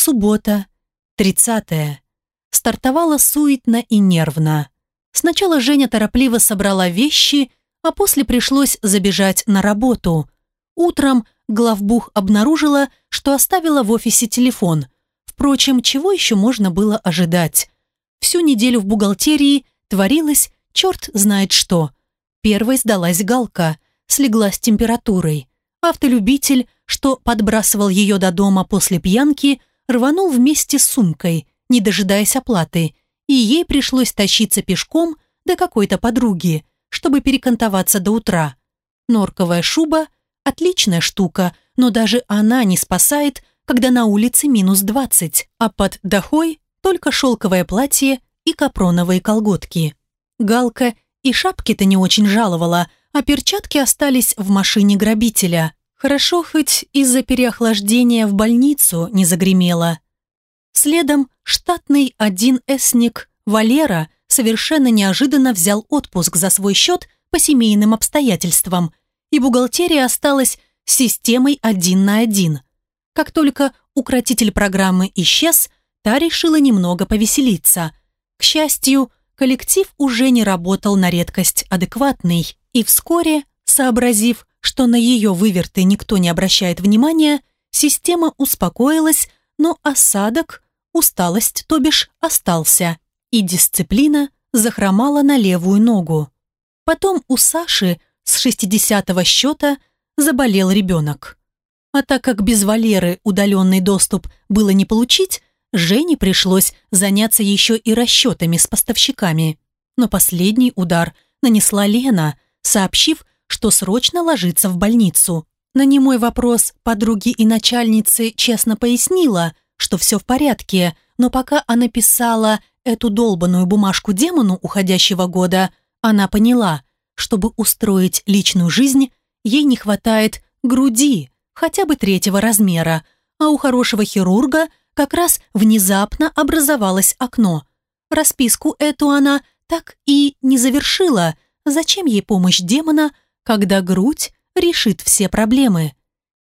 Суббота, 30 Стартовала суетно и нервно. Сначала Женя торопливо собрала вещи, а после пришлось забежать на работу. Утром главбух обнаружила, что оставила в офисе телефон. Впрочем, чего еще можно было ожидать? Всю неделю в бухгалтерии творилось черт знает что. Первой сдалась Галка, слегла с температурой. Автолюбитель, что подбрасывал ее до дома после пьянки, рванул вместе с сумкой, не дожидаясь оплаты, и ей пришлось тащиться пешком до какой-то подруги, чтобы перекантоваться до утра. Норковая шуба – отличная штука, но даже она не спасает, когда на улице минус 20, а под дохой только шелковое платье и капроновые колготки. Галка и шапки-то не очень жаловала, а перчатки остались в машине грабителя. Хорошо хоть из-за переохлаждения в больницу не загремело. Следом штатный один эсник Валера совершенно неожиданно взял отпуск за свой счет по семейным обстоятельствам, и бухгалтерия осталась системой один на один. Как только укротитель программы исчез, та решила немного повеселиться. К счастью, коллектив уже не работал на редкость адекватный, и вскоре, сообразив, что на ее выверты никто не обращает внимания, система успокоилась, но осадок, усталость, то бишь, остался, и дисциплина захромала на левую ногу. Потом у Саши с 60-го счета заболел ребенок. А так как без Валеры удаленный доступ было не получить, Жене пришлось заняться еще и расчетами с поставщиками. Но последний удар нанесла Лена, сообщив, что срочно ложится в больницу. На немой вопрос подруги и начальницы честно пояснила, что все в порядке, но пока она писала эту долбанную бумажку демону уходящего года, она поняла, чтобы устроить личную жизнь, ей не хватает груди, хотя бы третьего размера, а у хорошего хирурга – как раз внезапно образовалось окно. Расписку эту она так и не завершила. Зачем ей помощь демона, когда грудь решит все проблемы?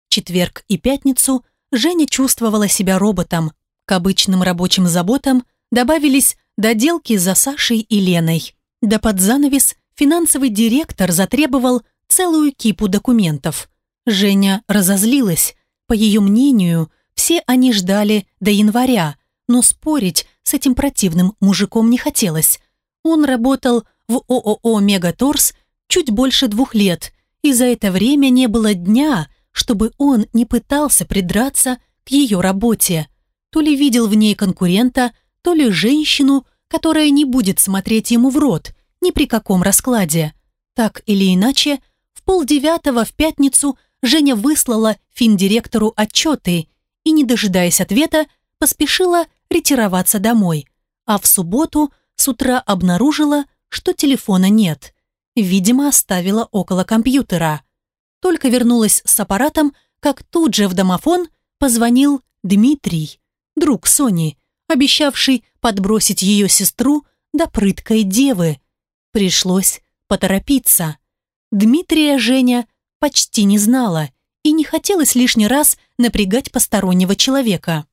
Четверг и пятницу Женя чувствовала себя роботом. К обычным рабочим заботам добавились доделки за Сашей и Леной. Да под занавес финансовый директор затребовал целую кипу документов. Женя разозлилась. По ее мнению, все они ждали до января, но спорить с этим противным мужиком не хотелось. Он работал в ООО «Мегаторс» чуть больше двух лет, и за это время не было дня, чтобы он не пытался придраться к ее работе. То ли видел в ней конкурента, то ли женщину, которая не будет смотреть ему в рот ни при каком раскладе. Так или иначе, в полдевятого в пятницу Женя выслала финдиректору отчеты и, не дожидаясь ответа, поспешила ретироваться домой, а в субботу с утра обнаружила, что телефона нет. Видимо, оставила около компьютера. Только вернулась с аппаратом, как тут же в домофон позвонил Дмитрий, друг Сони, обещавший подбросить ее сестру до прыткой девы. Пришлось поторопиться. Дмитрия Женя почти не знала и не хотелось лишний раз напрягать постороннего человека.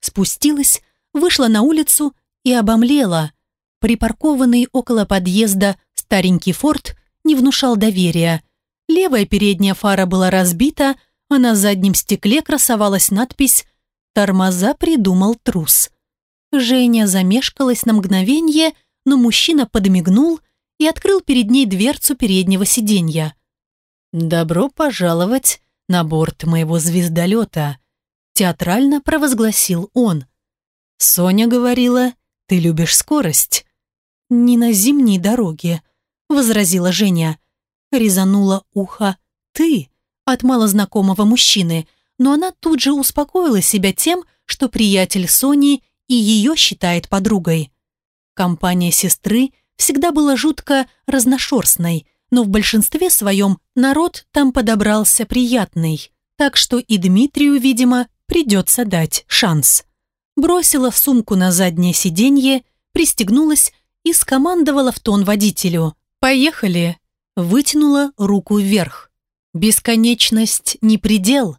Спустилась, вышла на улицу и обомлела. Припаркованный около подъезда старенький форт не внушал доверия. Левая передняя фара была разбита, а на заднем стекле красовалась надпись «Тормоза придумал трус». Женя замешкалась на мгновение, но мужчина подмигнул и открыл перед ней дверцу переднего сиденья. «Добро пожаловать на борт моего звездолета», театрально провозгласил он. «Соня говорила, ты любишь скорость». «Не на зимней дороге», — возразила Женя. Резанула ухо «ты» от малознакомого мужчины, но она тут же успокоила себя тем, что приятель Сони и ее считает подругой. Компания сестры всегда была жутко разношерстной, но в большинстве своем народ там подобрался приятный, так что и Дмитрию, видимо, придется дать шанс. Бросила сумку на заднее сиденье, пристегнулась и скомандовала в тон водителю. «Поехали!» Вытянула руку вверх. «Бесконечность не предел!»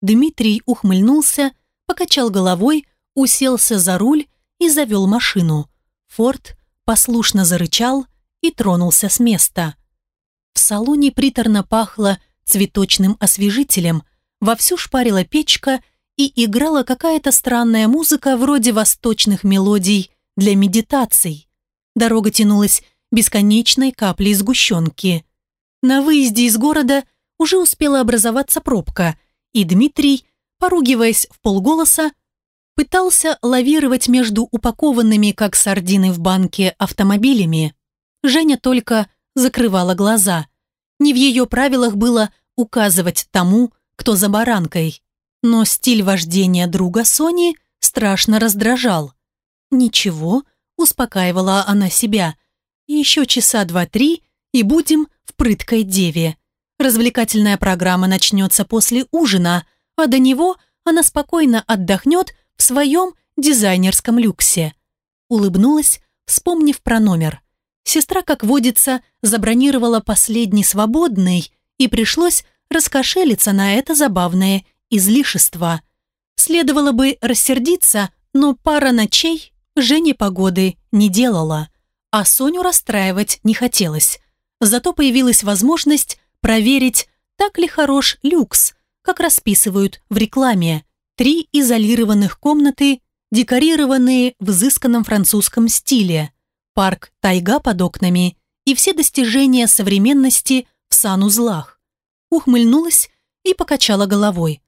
Дмитрий ухмыльнулся, покачал головой, уселся за руль и завел машину. Форд послушно зарычал и тронулся с места. В салоне приторно пахло цветочным освежителем, вовсю шпарила печка и играла какая-то странная музыка вроде восточных мелодий для медитаций. Дорога тянулась бесконечной каплей сгущенки. На выезде из города уже успела образоваться пробка, и Дмитрий, поругиваясь в полголоса, пытался лавировать между упакованными, как сардины в банке, автомобилями. Женя только закрывала глаза. Не в ее правилах было указывать тому, кто за баранкой. Но стиль вождения друга Сони страшно раздражал. «Ничего», — успокаивала она себя, «еще часа два-три, и будем в прыткой деве. Развлекательная программа начнется после ужина, а до него она спокойно отдохнет в своем дизайнерском люксе. Улыбнулась, вспомнив про номер. Сестра, как водится, забронировала последний свободный, и пришлось раскошелиться на это забавное излишество. Следовало бы рассердиться, но пара ночей Жене погоды не делала, а Соню расстраивать не хотелось. Зато появилась возможность проверить, так ли хорош люкс, как расписывают в рекламе. Три изолированных комнаты, декорированные в изысканном французском стиле, парк «Тайга» под окнами и все достижения современности в санузлах. Ухмыльнулась и покачала головой.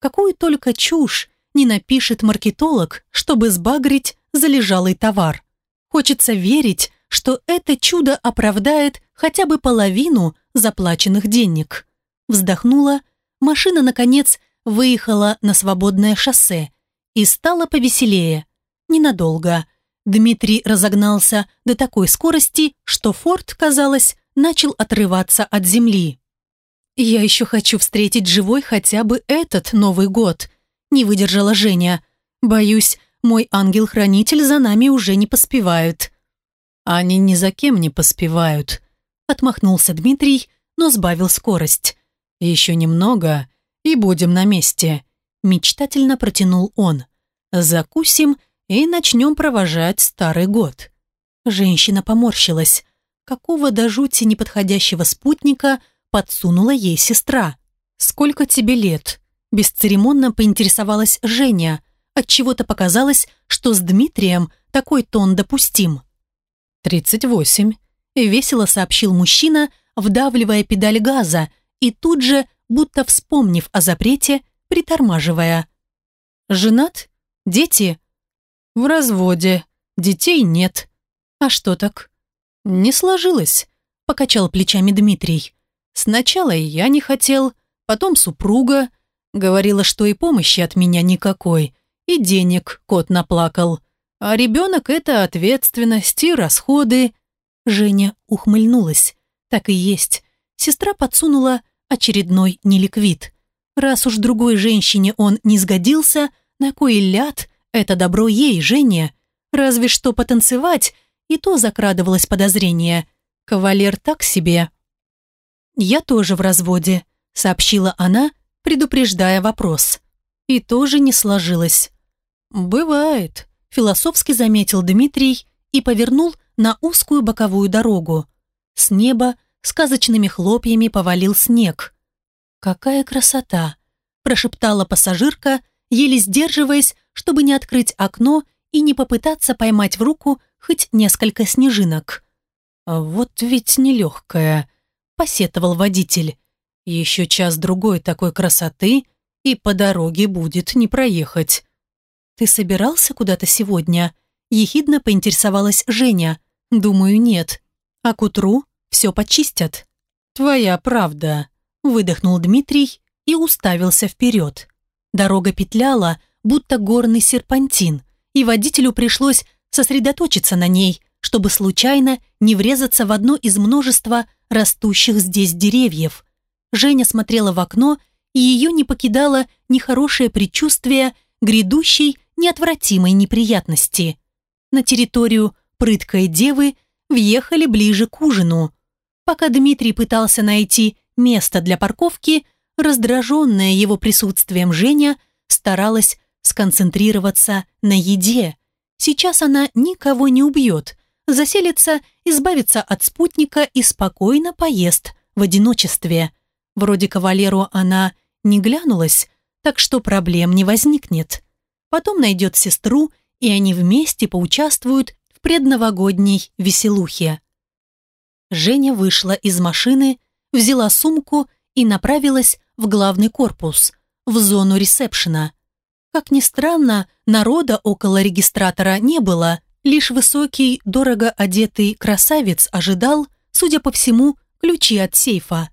Какую только чушь не напишет маркетолог, чтобы сбагрить залежалый товар. Хочется верить, что это чудо оправдает хотя бы половину заплаченных денег. Вздохнула, машина, наконец, выехала на свободное шоссе и стало повеселее. Ненадолго. Дмитрий разогнался до такой скорости, что Форд, казалось, начал отрываться от земли. «Я еще хочу встретить живой хотя бы этот Новый год», не выдержала Женя. «Боюсь, мой ангел-хранитель за нами уже не поспевают». «Они ни за кем не поспевают», отмахнулся Дмитрий, но сбавил скорость. «Еще немного, и будем на месте», – мечтательно протянул он. «Закусим и начнем провожать старый год». Женщина поморщилась. Какого до жути неподходящего спутника подсунула ей сестра? «Сколько тебе лет?» Бесцеремонно поинтересовалась Женя. Отчего-то показалось, что с Дмитрием такой тон допустим. «Тридцать восемь», – весело сообщил мужчина, вдавливая педаль газа и тут же будто вспомнив о запрете, притормаживая. «Женат? Дети?» «В разводе. Детей нет». «А что так?» «Не сложилось», – покачал плечами Дмитрий. «Сначала я не хотел, потом супруга. Говорила, что и помощи от меня никакой, и денег кот наплакал. А ребенок – это ответственность и расходы». Женя ухмыльнулась. Так и есть. Сестра подсунула очередной неликвид. Раз уж другой женщине он не сгодился, на кой ляд это добро ей, Жене? Разве что потанцевать, и то закрадывалось подозрение. Кавалер так себе. «Я тоже в разводе», — сообщила она, предупреждая вопрос. И тоже не сложилось. «Бывает», — философски заметил Дмитрий и повернул на узкую боковую дорогу. С неба сказочными хлопьями повалил снег. «Какая красота!» – прошептала пассажирка, еле сдерживаясь, чтобы не открыть окно и не попытаться поймать в руку хоть несколько снежинок. «Вот ведь нелегкая», – посетовал водитель. «Еще час-другой такой красоты, и по дороге будет не проехать». «Ты собирался куда-то сегодня?» – ехидно поинтересовалась Женя. «Думаю, нет. А к утру все почистят». «Твоя правда», – выдохнул Дмитрий и уставился вперед. Дорога петляла, будто горный серпантин, и водителю пришлось сосредоточиться на ней, чтобы случайно не врезаться в одно из множества растущих здесь деревьев. Женя смотрела в окно, и ее не покидало нехорошее предчувствие грядущей неотвратимой неприятности. На территорию прыткой девы въехали ближе к ужину. Пока Дмитрий пытался найти место для парковки, раздраженная его присутствием Женя старалась сконцентрироваться на еде. Сейчас она никого не убьет, заселится, избавится от спутника и спокойно поест в одиночестве. Вроде кавалеру она не глянулась, так что проблем не возникнет. Потом найдет сестру, и они вместе поучаствуют в предновогодней веселухе. Женя вышла из машины, взяла сумку и направилась в главный корпус, в зону ресепшена. Как ни странно, народа около регистратора не было, лишь высокий, дорого одетый красавец ожидал, судя по всему, ключи от сейфа.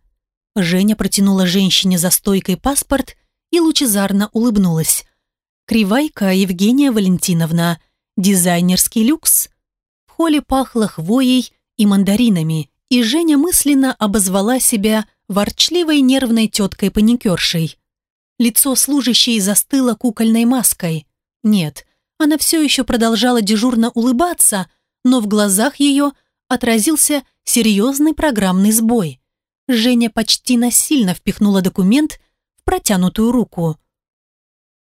Женя протянула женщине за стойкой паспорт и лучезарно улыбнулась. «Кривайка Евгения Валентиновна, дизайнерский люкс». В холле пахло хвоей и мандаринами, и Женя мысленно обозвала себя ворчливой нервной теткой-паникершей. Лицо служащей застыло кукольной маской. Нет, она все еще продолжала дежурно улыбаться, но в глазах ее отразился серьезный программный сбой. Женя почти насильно впихнула документ в протянутую руку.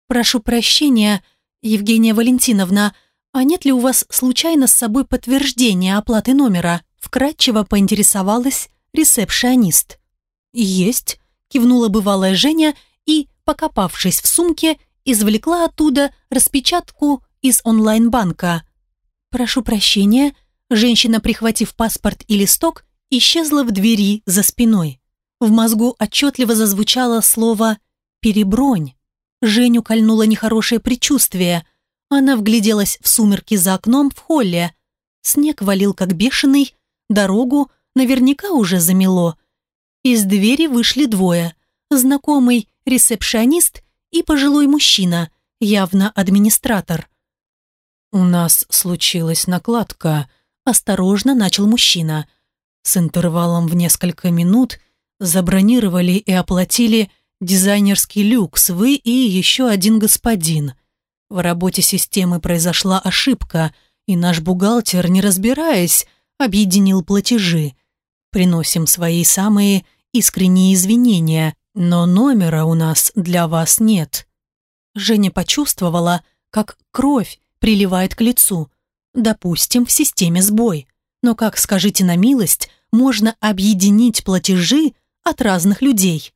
«Прошу прощения, Евгения Валентиновна, а нет ли у вас случайно с собой подтверждение оплаты номера?» Вкратчиво поинтересовалась ресепшионист. «Есть», – кивнула бывалая Женя и, покопавшись в сумке, извлекла оттуда распечатку из онлайн-банка. «Прошу прощения», женщина, прихватив паспорт и листок, исчезла в двери за спиной. В мозгу отчетливо зазвучало слово «перебронь». Женю кольнуло нехорошее предчувствие. Она вгляделась в сумерки за окном в холле. Снег валил как бешеный, дорогу наверняка уже замело. Из двери вышли двое. Знакомый ресепшионист и пожилой мужчина, явно администратор. «У нас случилась накладка», – осторожно начал мужчина – с интервалом в несколько минут забронировали и оплатили дизайнерский люкс вы и еще один господин. В работе системы произошла ошибка, и наш бухгалтер, не разбираясь, объединил платежи. Приносим свои самые искренние извинения, но номера у нас для вас нет. Женя почувствовала, как кровь приливает к лицу. Допустим, в системе сбой. Но как, скажите на милость, можно объединить платежи от разных людей.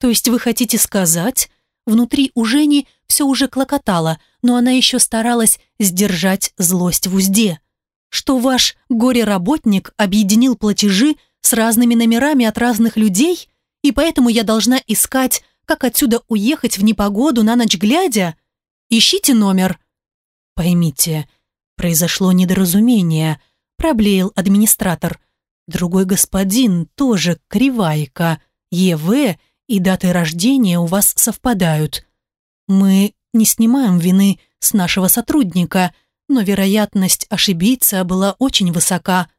То есть вы хотите сказать, внутри у Жени все уже клокотало, но она еще старалась сдержать злость в узде, что ваш горе-работник объединил платежи с разными номерами от разных людей, и поэтому я должна искать, как отсюда уехать в непогоду на ночь глядя? Ищите номер. Поймите, произошло недоразумение, проблеял администратор. Другой господин тоже кривайка. ЕВ и даты рождения у вас совпадают. Мы не снимаем вины с нашего сотрудника, но вероятность ошибиться была очень высока.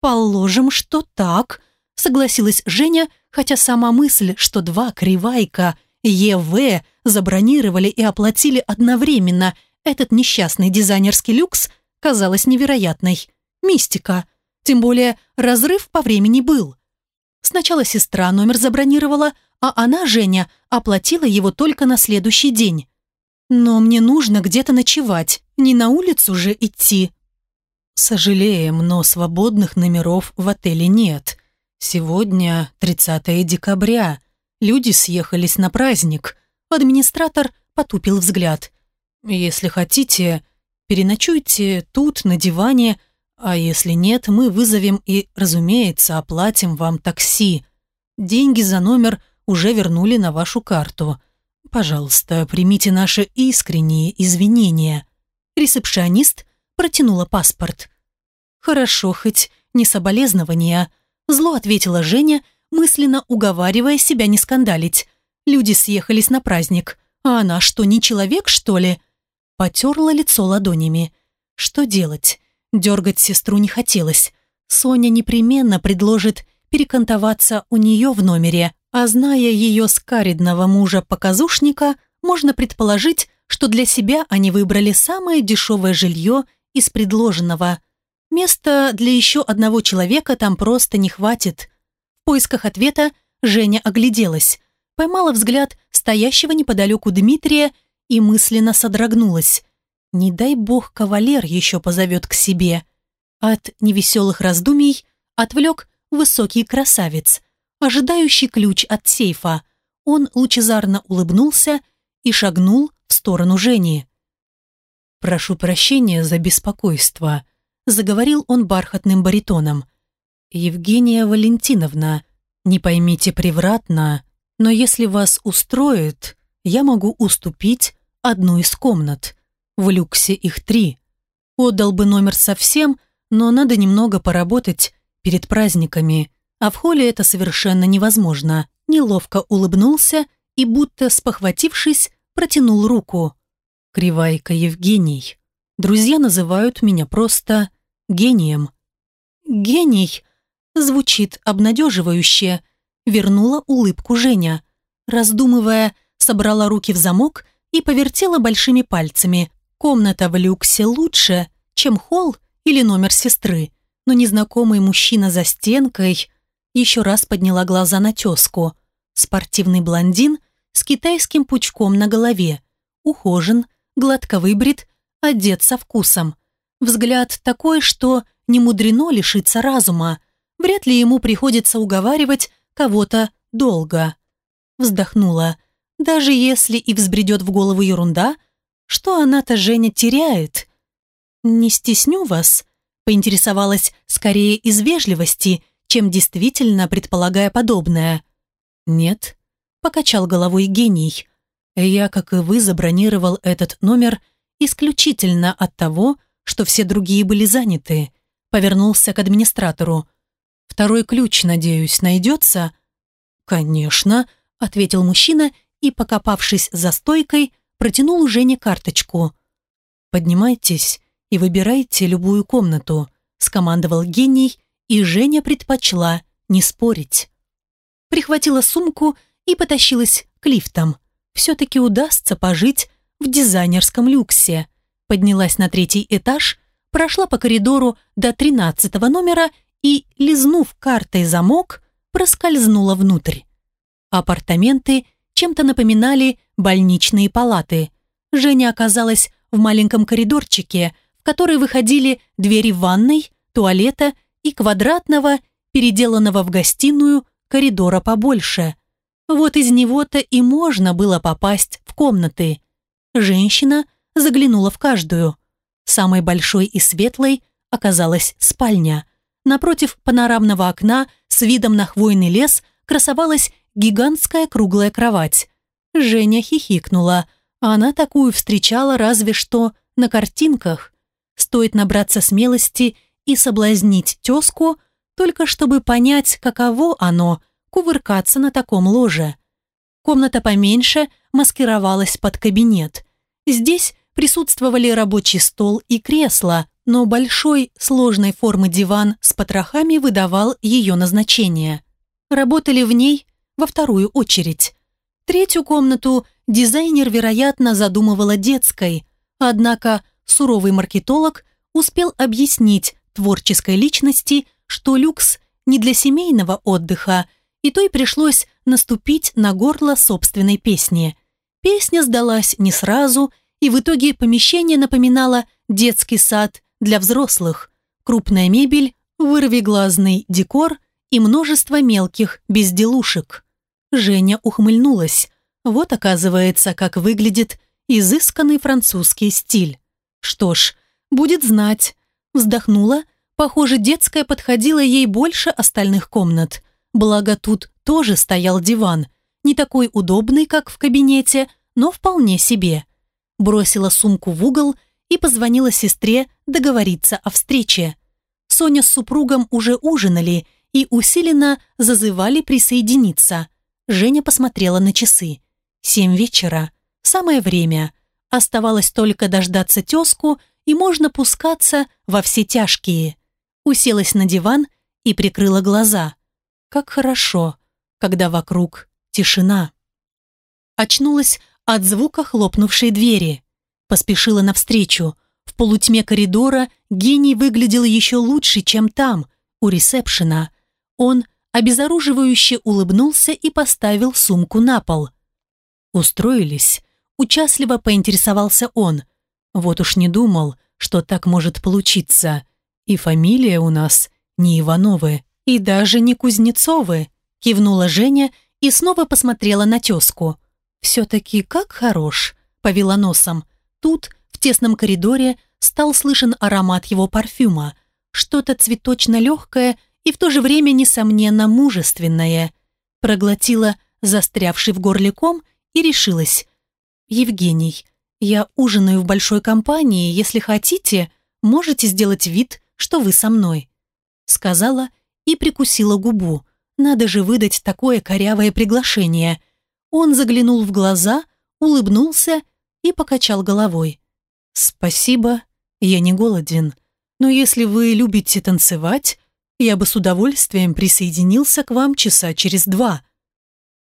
«Положим, что так», — согласилась Женя, хотя сама мысль, что два кривайка ЕВ забронировали и оплатили одновременно этот несчастный дизайнерский люкс, казалась невероятной. Мистика. Тем более разрыв по времени был. Сначала сестра номер забронировала, а она, Женя, оплатила его только на следующий день. Но мне нужно где-то ночевать, не на улицу же идти. Сожалеем, но свободных номеров в отеле нет. Сегодня 30 декабря. Люди съехались на праздник. Администратор потупил взгляд. Если хотите, переночуйте тут, на диване, а если нет, мы вызовем и, разумеется, оплатим вам такси. Деньги за номер уже вернули на вашу карту. Пожалуйста, примите наши искренние извинения. Ресепшионист протянула паспорт. Хорошо, хоть не соболезнования. Зло ответила Женя, мысленно уговаривая себя не скандалить. Люди съехались на праздник. А она что, не человек, что ли? Потерла лицо ладонями. Что делать? Дергать сестру не хотелось. Соня непременно предложит перекантоваться у нее в номере, а зная ее скаридного мужа-показушника, можно предположить, что для себя они выбрали самое дешевое жилье из предложенного. Места для еще одного человека там просто не хватит. В поисках ответа Женя огляделась, поймала взгляд стоящего неподалеку Дмитрия и мысленно содрогнулась. Не дай бог кавалер еще позовет к себе. От невеселых раздумий отвлек высокий красавец, ожидающий ключ от сейфа. Он лучезарно улыбнулся и шагнул в сторону Жени. «Прошу прощения за беспокойство», — заговорил он бархатным баритоном. «Евгения Валентиновна, не поймите превратно, но если вас устроит, я могу уступить одну из комнат. В люксе их три. Отдал бы номер совсем, но надо немного поработать перед праздниками, а в холле это совершенно невозможно. Неловко улыбнулся и, будто спохватившись, протянул руку. Кривайка Евгений. Друзья называют меня просто гением. Гений звучит обнадеживающе. Вернула улыбку Женя. Раздумывая, собрала руки в замок и повертела большими пальцами. Комната в люксе лучше, чем холл или номер сестры. Но незнакомый мужчина за стенкой еще раз подняла глаза на тезку. Спортивный блондин с китайским пучком на голове. Ухожен, гладко выбрит, одет со вкусом. Взгляд такой, что не мудрено лишиться разума. Вряд ли ему приходится уговаривать кого-то долго. Вздохнула. Даже если и взбредет в голову ерунда, что она-то, Женя, теряет? «Не стесню вас», — поинтересовалась скорее из вежливости, чем действительно предполагая подобное. «Нет», — покачал головой гений. «Я, как и вы, забронировал этот номер исключительно от того, что все другие были заняты». Повернулся к администратору. «Второй ключ, надеюсь, найдется?» «Конечно», — ответил мужчина и, покопавшись за стойкой, протянул Жене карточку. «Поднимайтесь и выбирайте любую комнату», — скомандовал гений, и Женя предпочла не спорить. Прихватила сумку и потащилась к лифтам. Все-таки удастся пожить в дизайнерском люксе. Поднялась на третий этаж, прошла по коридору до тринадцатого номера и, лизнув картой замок, проскользнула внутрь. Апартаменты чем-то напоминали больничные палаты. Женя оказалась в маленьком коридорчике, в который выходили двери ванной, туалета и квадратного, переделанного в гостиную, коридора побольше. Вот из него-то и можно было попасть в комнаты. Женщина заглянула в каждую. Самой большой и светлой оказалась спальня. Напротив панорамного окна с видом на хвойный лес красовалась гигантская круглая кровать. Женя хихикнула. Она такую встречала разве что на картинках. Стоит набраться смелости и соблазнить тезку, только чтобы понять, каково оно – кувыркаться на таком ложе. Комната поменьше маскировалась под кабинет. Здесь присутствовали рабочий стол и кресло, но большой сложной формы диван с потрохами выдавал ее назначение. Работали в ней во вторую очередь. Третью комнату дизайнер, вероятно, задумывала детской, однако суровый маркетолог успел объяснить творческой личности, что люкс не для семейного отдыха, и той пришлось наступить на горло собственной песни. Песня сдалась не сразу, и в итоге помещение напоминало детский сад для взрослых, крупная мебель, вырвиглазный декор и множество мелких безделушек. Женя ухмыльнулась. Вот оказывается, как выглядит изысканный французский стиль. Что ж, будет знать. Вздохнула. Похоже, детская подходила ей больше остальных комнат. Благо тут тоже стоял диван. Не такой удобный, как в кабинете, но вполне себе. Бросила сумку в угол и позвонила сестре договориться о встрече. Соня с супругом уже ужинали и усиленно зазывали присоединиться. Женя посмотрела на часы. Семь вечера. Самое время. Оставалось только дождаться тезку, и можно пускаться во все тяжкие. Уселась на диван и прикрыла глаза. Как хорошо, когда вокруг тишина. Очнулась от звука хлопнувшей двери. Поспешила навстречу. В полутьме коридора гений выглядел еще лучше, чем там, у ресепшена. Он обезоруживающе улыбнулся и поставил сумку на пол. «Устроились?» участливо поинтересовался он. Вот уж не думал, что так может получиться. И фамилия у нас не Ивановы, и даже не Кузнецовы, кивнула Женя и снова посмотрела на тезку. «Все-таки как хорош», — повела носом. Тут, в тесном коридоре, стал слышен аромат его парфюма. Что-то цветочно-легкое и в то же время, несомненно, мужественное. Проглотила застрявший в горле ком и решилась. «Евгений, я ужинаю в большой компании, если хотите, можете сделать вид, что вы со мной», сказала и прикусила губу. Надо же выдать такое корявое приглашение. Он заглянул в глаза, улыбнулся и покачал головой. «Спасибо, я не голоден. Но если вы любите танцевать, я бы с удовольствием присоединился к вам часа через два».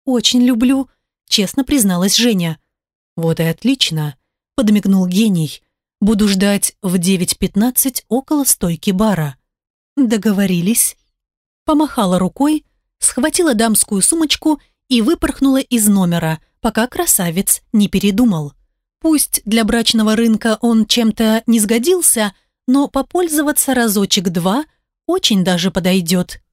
«Очень люблю», — честно призналась Женя. «Вот и отлично», — подмигнул гений. «Буду ждать в 9.15 около стойки бара». «Договорились». Помахала рукой, схватила дамскую сумочку и выпорхнула из номера, пока красавец не передумал. Пусть для брачного рынка он чем-то не сгодился, но попользоваться разочек-два очень даже подойдет.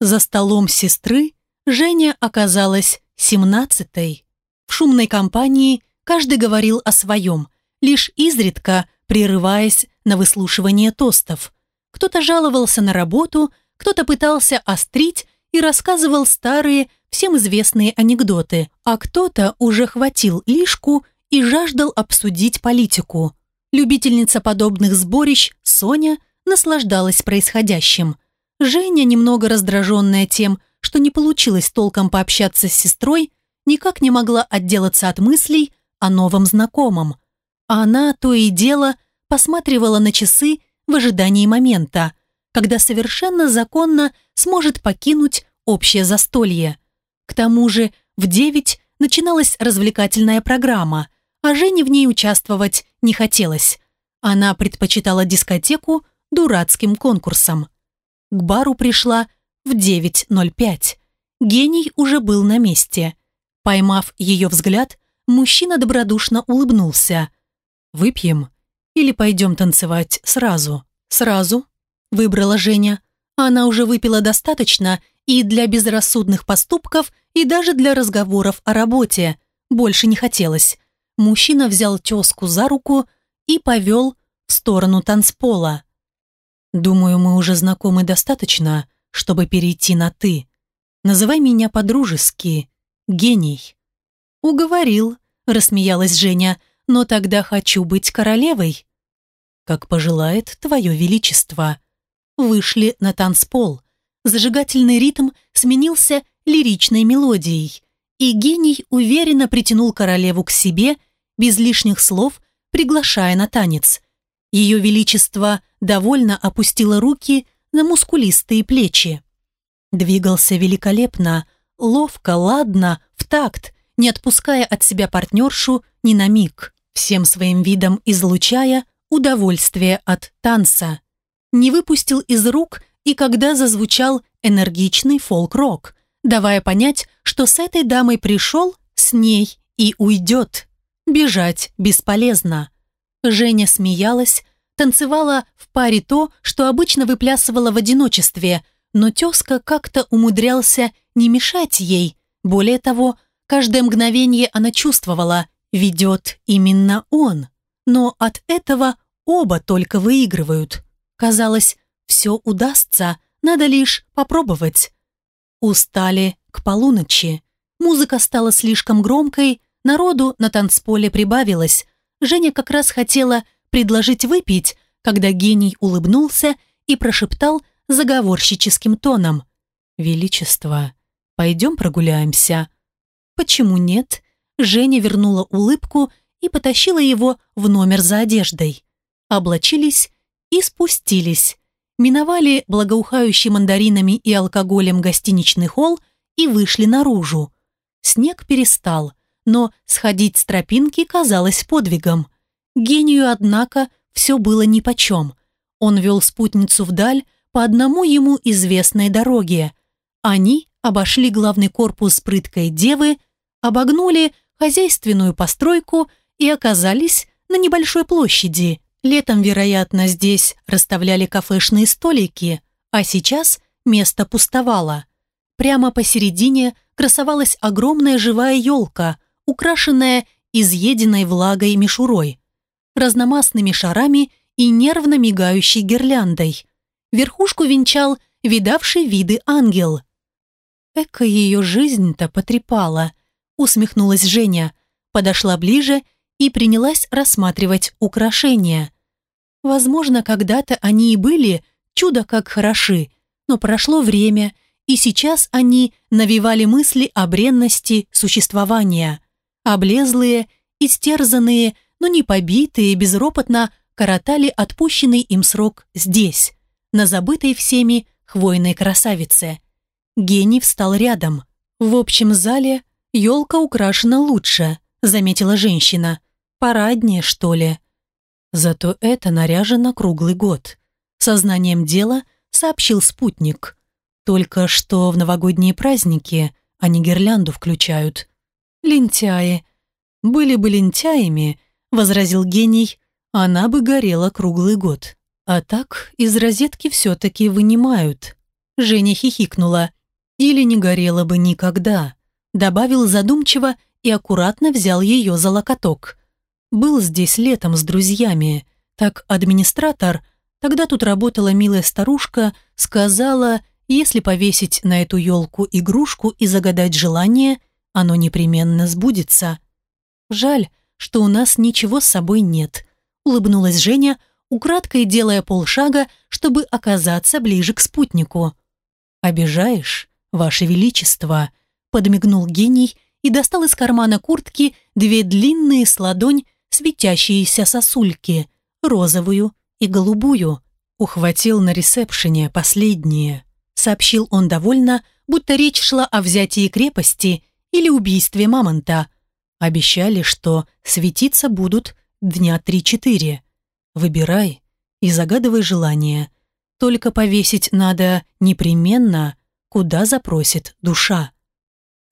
За столом сестры Женя оказалась семнадцатой. В шумной компании каждый говорил о своем, лишь изредка прерываясь на выслушивание тостов. Кто-то жаловался на работу, кто-то пытался острить и рассказывал старые, всем известные анекдоты, а кто-то уже хватил лишку и жаждал обсудить политику. Любительница подобных сборищ Соня наслаждалась происходящим. Женя, немного раздраженная тем, что не получилось толком пообщаться с сестрой, никак не могла отделаться от мыслей о новом знакомом. А она то и дело посматривала на часы в ожидании момента, когда совершенно законно сможет покинуть общее застолье. К тому же в девять начиналась развлекательная программа, а Жене в ней участвовать не хотелось. Она предпочитала дискотеку дурацким конкурсом. К бару пришла в 9.05. Гений уже был на месте. Поймав ее взгляд, мужчина добродушно улыбнулся. «Выпьем? Или пойдем танцевать сразу?» «Сразу», — выбрала Женя. Она уже выпила достаточно и для безрассудных поступков, и даже для разговоров о работе. Больше не хотелось. Мужчина взял тезку за руку и повел в сторону танцпола. «Думаю, мы уже знакомы достаточно, чтобы перейти на «ты». Называй меня по-дружески. Гений». «Уговорил», — рассмеялась Женя, «но тогда хочу быть королевой». «Как пожелает твое величество». Вышли на танцпол. Зажигательный ритм сменился лиричной мелодией, и гений уверенно притянул королеву к себе, без лишних слов, приглашая на танец. Ее величество довольно опустило руки на мускулистые плечи. Двигался великолепно, ловко, ладно, в такт, не отпуская от себя партнершу ни на миг, всем своим видом излучая удовольствие от танца. Не выпустил из рук и когда зазвучал энергичный фолк-рок, давая понять, что с этой дамой пришел, с ней и уйдет. Бежать бесполезно. Женя смеялась, танцевала в паре то, что обычно выплясывала в одиночестве, но тезка как-то умудрялся не мешать ей. Более того, каждое мгновение она чувствовала, ведет именно он. Но от этого оба только выигрывают. Казалось, все удастся, надо лишь попробовать. Устали к полуночи. Музыка стала слишком громкой, народу на танцполе прибавилось. Женя как раз хотела предложить выпить, когда гений улыбнулся и прошептал заговорщическим тоном. «Величество, пойдем прогуляемся». «Почему нет?» Женя вернула улыбку и потащила его в номер за одеждой. Облачились и спустились. Миновали благоухающий мандаринами и алкоголем гостиничный холл и вышли наружу. Снег перестал, но сходить с тропинки казалось подвигом. Гению, однако, все было нипочем. Он вел спутницу вдаль по одному ему известной дороге. Они обошли главный корпус прыткой девы, обогнули хозяйственную постройку и оказались на небольшой площади. Летом, вероятно, здесь расставляли кафешные столики, а сейчас место пустовало. Прямо посередине красовалась огромная живая елка, украшенная изъеденной влагой мишурой, разномастными шарами и нервно мигающей гирляндой. Верхушку венчал видавший виды ангел. Эка ее жизнь-то потрепала, усмехнулась Женя, подошла ближе и принялась рассматривать украшения. Возможно, когда-то они и были чудо как хороши, но прошло время, и сейчас они навевали мысли о бренности существования. Облезлые, истерзанные, но не побитые, безропотно коротали отпущенный им срок здесь, на забытой всеми хвойной красавице. Гений встал рядом. В общем зале елка украшена лучше, заметила женщина. Параднее, что ли. Зато это наряжено круглый год. Сознанием дела сообщил спутник. Только что в новогодние праздники они гирлянду включают. Лентяи. Были бы лентяями, возразил гений, она бы горела круглый год. А так из розетки все-таки вынимают. Женя хихикнула. Или не горела бы никогда. Добавил задумчиво и аккуратно взял ее за локоток. Был здесь летом с друзьями. Так администратор, тогда тут работала милая старушка, сказала, если повесить на эту елку игрушку и загадать желание, оно непременно сбудется. Жаль, что у нас ничего с собой нет, улыбнулась Женя, украдкой делая полшага, чтобы оказаться ближе к спутнику. «Обижаешь, Ваше Величество», — подмигнул гений и достал из кармана куртки две длинные с ладонь светящиеся сосульки, розовую и голубую. Ухватил на ресепшене последние. Сообщил он довольно, будто речь шла о взятии крепости или убийстве мамонта. Обещали, что светиться будут дня три-четыре. Выбирай и загадывай желание. Только повесить надо непременно, куда запросит душа.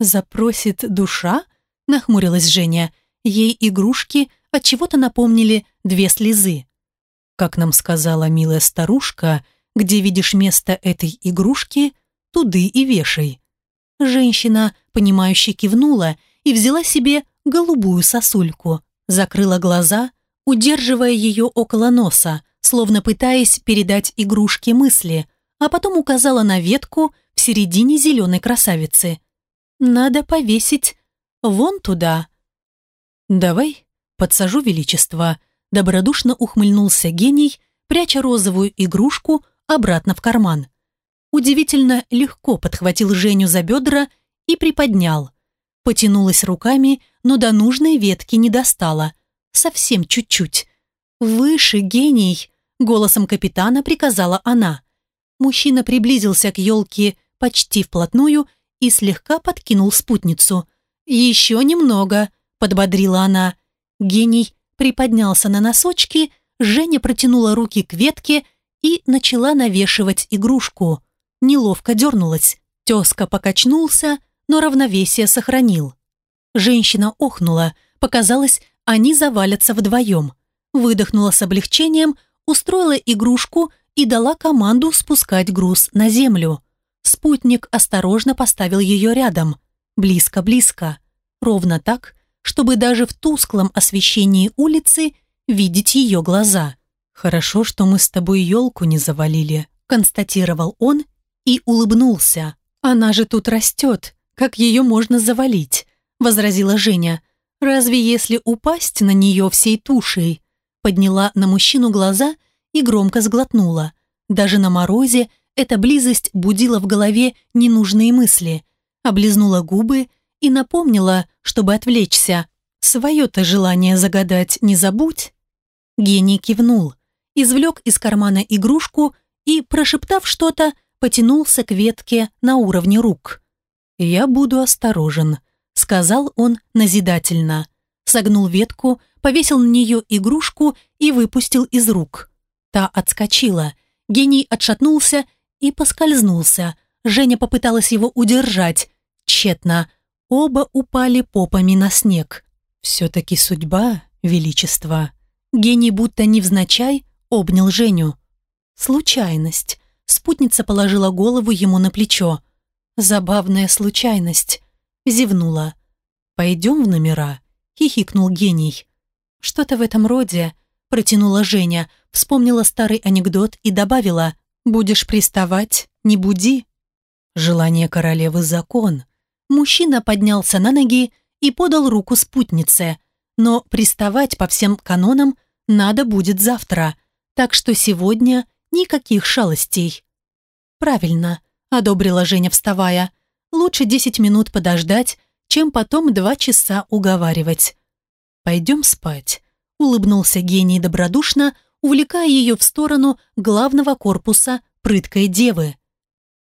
«Запросит душа?» – нахмурилась Женя. Ей игрушки от чего то напомнили две слезы. Как нам сказала милая старушка, где видишь место этой игрушки, туды и вешай. Женщина, понимающе кивнула и взяла себе голубую сосульку, закрыла глаза удерживая ее около носа, словно пытаясь передать игрушке мысли, а потом указала на ветку в середине зеленой красавицы. «Надо повесить вон туда». «Давай, подсажу величество», — добродушно ухмыльнулся гений, пряча розовую игрушку обратно в карман. Удивительно легко подхватил Женю за бедра и приподнял. Потянулась руками, но до нужной ветки не достала совсем чуть-чуть. «Выше, гений!» – голосом капитана приказала она. Мужчина приблизился к елке почти вплотную и слегка подкинул спутницу. «Еще немного», – подбодрила она. Гений приподнялся на носочки, Женя протянула руки к ветке и начала навешивать игрушку. Неловко дернулась. Тезка покачнулся, но равновесие сохранил. Женщина охнула, показалось, они завалятся вдвоем. Выдохнула с облегчением, устроила игрушку и дала команду спускать груз на землю. Спутник осторожно поставил ее рядом, близко-близко, ровно так, чтобы даже в тусклом освещении улицы видеть ее глаза. «Хорошо, что мы с тобой елку не завалили», констатировал он и улыбнулся. «Она же тут растет, как ее можно завалить?» возразила Женя. Разве если упасть на нее всей тушей? Подняла на мужчину глаза и громко сглотнула. Даже на морозе эта близость будила в голове ненужные мысли. Облизнула губы и напомнила, чтобы отвлечься. Свое-то желание загадать не забудь. Гений кивнул, извлек из кармана игрушку и, прошептав что-то, потянулся к ветке на уровне рук. «Я буду осторожен», сказал он назидательно. Согнул ветку, повесил на нее игрушку и выпустил из рук. Та отскочила. Гений отшатнулся и поскользнулся. Женя попыталась его удержать. Тщетно. Оба упали попами на снег. Все-таки судьба, величество. Гений будто невзначай обнял Женю. Случайность. Спутница положила голову ему на плечо. Забавная случайность. Зевнула. «Пойдем в номера», — хихикнул гений. «Что-то в этом роде», — протянула Женя, вспомнила старый анекдот и добавила «Будешь приставать, не буди». Желание королевы — закон. Мужчина поднялся на ноги и подал руку спутнице, но приставать по всем канонам надо будет завтра, так что сегодня никаких шалостей. «Правильно», — одобрила Женя, вставая. «Лучше десять минут подождать, чем потом два часа уговаривать». «Пойдем спать», — улыбнулся гений добродушно, увлекая ее в сторону главного корпуса прыткой девы.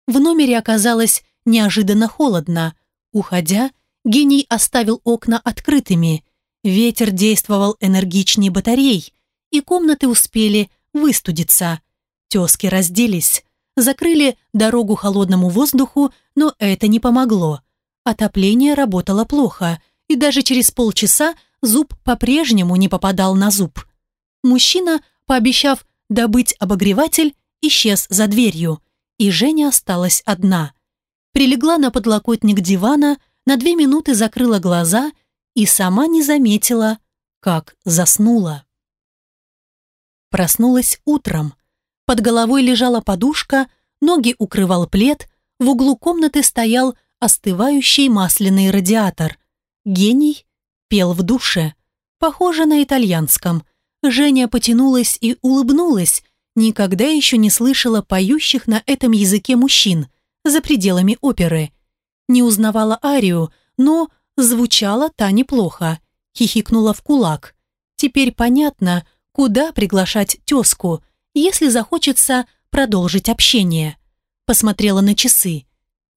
В номере оказалось неожиданно холодно. Уходя, гений оставил окна открытыми. Ветер действовал энергичнее батарей, и комнаты успели выстудиться. Тезки разделись, закрыли дорогу холодному воздуху, но это не помогло. Отопление работало плохо, и даже через полчаса зуб по-прежнему не попадал на зуб. Мужчина, пообещав добыть обогреватель, исчез за дверью, и Женя осталась одна. Прилегла на подлокотник дивана, на две минуты закрыла глаза и сама не заметила, как заснула. Проснулась утром. Под головой лежала подушка, ноги укрывал плед, в углу комнаты стоял остывающий масляный радиатор. Гений пел в душе. Похоже на итальянском. Женя потянулась и улыбнулась. Никогда еще не слышала поющих на этом языке мужчин за пределами оперы. Не узнавала арию, но звучала та неплохо. Хихикнула в кулак. Теперь понятно, куда приглашать тезку, если захочется продолжить общение. Посмотрела на часы.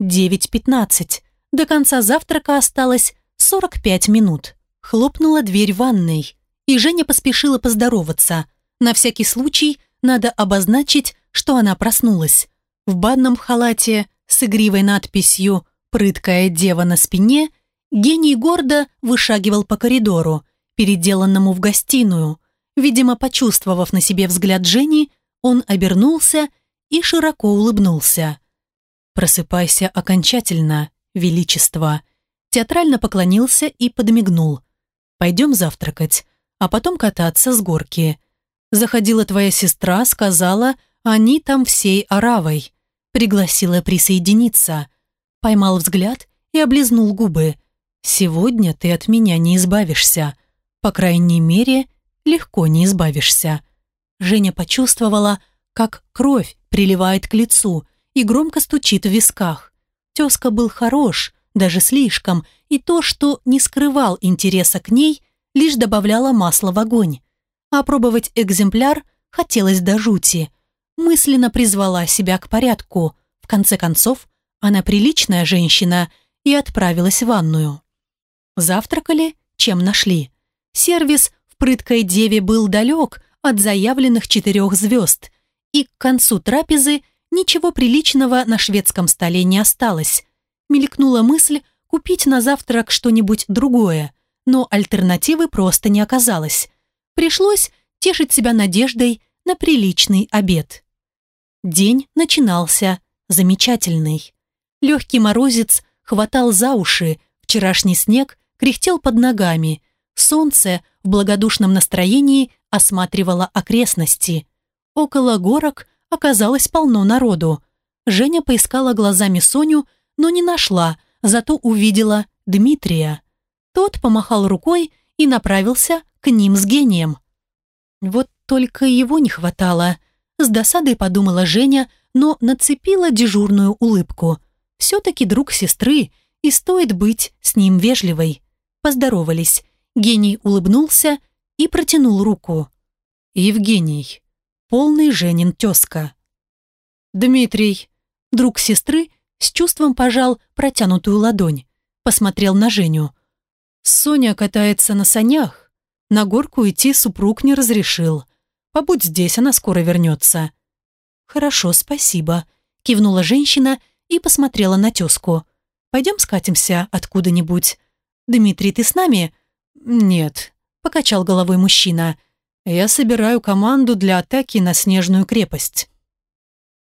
9.15. До конца завтрака осталось 45 минут. Хлопнула дверь ванной, и Женя поспешила поздороваться. На всякий случай надо обозначить, что она проснулась. В банном халате с игривой надписью «Прыткая дева на спине» гений гордо вышагивал по коридору, переделанному в гостиную. Видимо, почувствовав на себе взгляд Жени, он обернулся и широко улыбнулся. «Просыпайся окончательно, Величество!» Театрально поклонился и подмигнул. «Пойдем завтракать, а потом кататься с горки. Заходила твоя сестра, сказала, они там всей оравой. Пригласила присоединиться. Поймал взгляд и облизнул губы. Сегодня ты от меня не избавишься. По крайней мере, легко не избавишься. Женя почувствовала, как кровь приливает к лицу и громко стучит в висках. Тезка был хорош, даже слишком, и то, что не скрывал интереса к ней, лишь добавляло масла в огонь. А пробовать экземпляр хотелось до жути. Мысленно призвала себя к порядку. В конце концов, она приличная женщина и отправилась в ванную. Завтракали, чем нашли. Сервис прыткой деве был далек от заявленных четырех звезд, и к концу трапезы ничего приличного на шведском столе не осталось. Мелькнула мысль купить на завтрак что-нибудь другое, но альтернативы просто не оказалось. Пришлось тешить себя надеждой на приличный обед. День начинался замечательный. Легкий морозец хватал за уши, вчерашний снег кряхтел под ногами, солнце в благодушном настроении осматривало окрестности. Около горок оказалось полно народу. Женя поискала глазами Соню, но не нашла, зато увидела Дмитрия. Тот помахал рукой и направился к ним с гением. Вот только его не хватало. С досадой подумала Женя, но нацепила дежурную улыбку. Все-таки друг сестры, и стоит быть с ним вежливой. Поздоровались. Гений улыбнулся и протянул руку. «Евгений, полный Женин тезка». «Дмитрий», друг сестры, с чувством пожал протянутую ладонь. Посмотрел на Женю. «Соня катается на санях. На горку идти супруг не разрешил. Побудь здесь, она скоро вернется». «Хорошо, спасибо», кивнула женщина и посмотрела на тезку. Пойдем скатимся откуда-нибудь. Дмитрий, ты с нами? Нет, покачал головой мужчина. Я собираю команду для атаки на снежную крепость.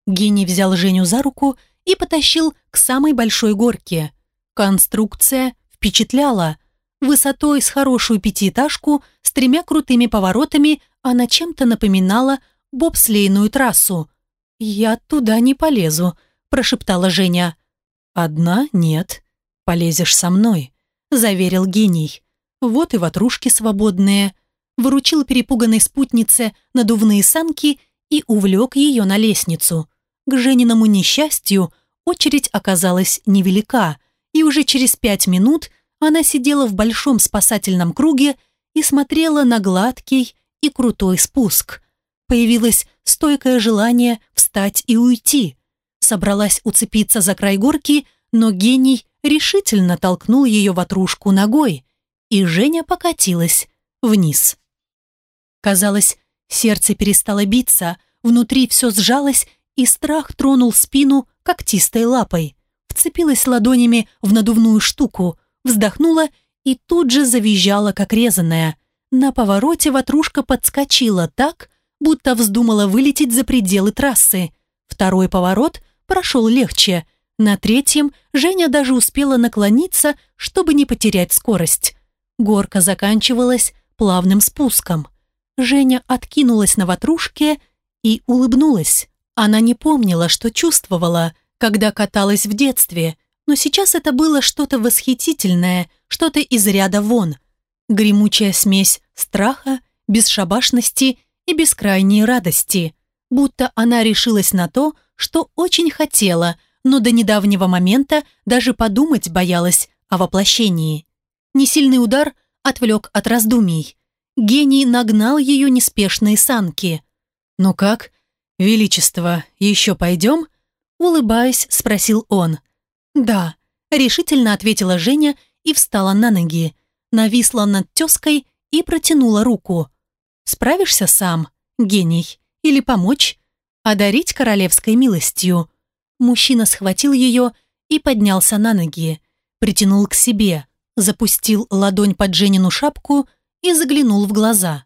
Гений взял Женю за руку и потащил к самой большой горке. Конструкция впечатляла. Высотой с хорошую пятиэтажку, с тремя крутыми поворотами, она чем-то напоминала бобслейную трассу. «Я туда не полезу», – прошептала Женя. «Одна нет. Полезешь со мной», – заверил гений. «Вот и ватрушки свободные». Выручил перепуганной спутнице надувные санки и увлек ее на лестницу. К Жениному несчастью очередь оказалась невелика, и уже через пять минут она сидела в большом спасательном круге и смотрела на гладкий и крутой спуск. Появилось стойкое желание встать и уйти. Собралась уцепиться за край горки, но гений решительно толкнул ее ватрушку ногой, и Женя покатилась вниз. Казалось, сердце перестало биться, внутри все сжалось, и страх тронул спину когтистой лапой. Вцепилась ладонями в надувную штуку, вздохнула и тут же завизжала, как резаная. На повороте ватрушка подскочила так, будто вздумала вылететь за пределы трассы. Второй поворот прошел легче. На третьем Женя даже успела наклониться, чтобы не потерять скорость. Горка заканчивалась плавным спуском. Женя откинулась на ватрушке и улыбнулась. Она не помнила, что чувствовала, когда каталась в детстве, но сейчас это было что-то восхитительное, что-то из ряда вон. Гремучая смесь страха, бесшабашности и бескрайней радости, будто она решилась на то, что очень хотела, но до недавнего момента даже подумать боялась о воплощении. Несильный удар отвлек от раздумий. Гений нагнал ее неспешные санки. «Ну как, Величество, еще пойдем?» Улыбаясь, спросил он. «Да», — решительно ответила Женя и встала на ноги, нависла над тезкой и протянула руку. Справишься сам, гений, или помочь? Одарить королевской милостью?» Мужчина схватил ее и поднялся на ноги, притянул к себе, запустил ладонь под Женину шапку и заглянул в глаза.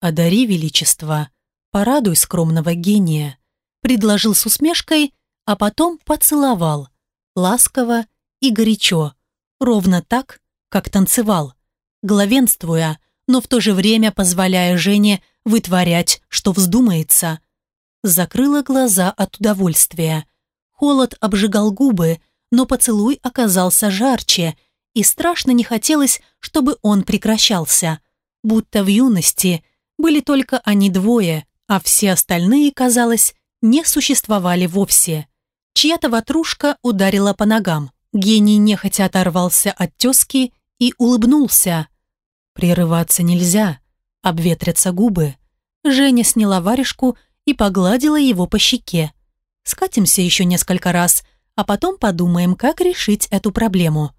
«Одари, Величество, порадуй скромного гения», предложил с усмешкой, а потом поцеловал, ласково и горячо, ровно так, как танцевал, главенствуя, но в то же время позволяя Жене вытворять, что вздумается. Закрыла глаза от удовольствия. Холод обжигал губы, но поцелуй оказался жарче, и страшно не хотелось, чтобы он прекращался. Будто в юности были только они двое, а все остальные, казалось, не существовали вовсе. Чья-то ватрушка ударила по ногам. Гений нехотя оторвался от тески и улыбнулся. Прерываться нельзя, обветрятся губы. Женя сняла варежку и погладила его по щеке. Скатимся еще несколько раз, а потом подумаем, как решить эту проблему.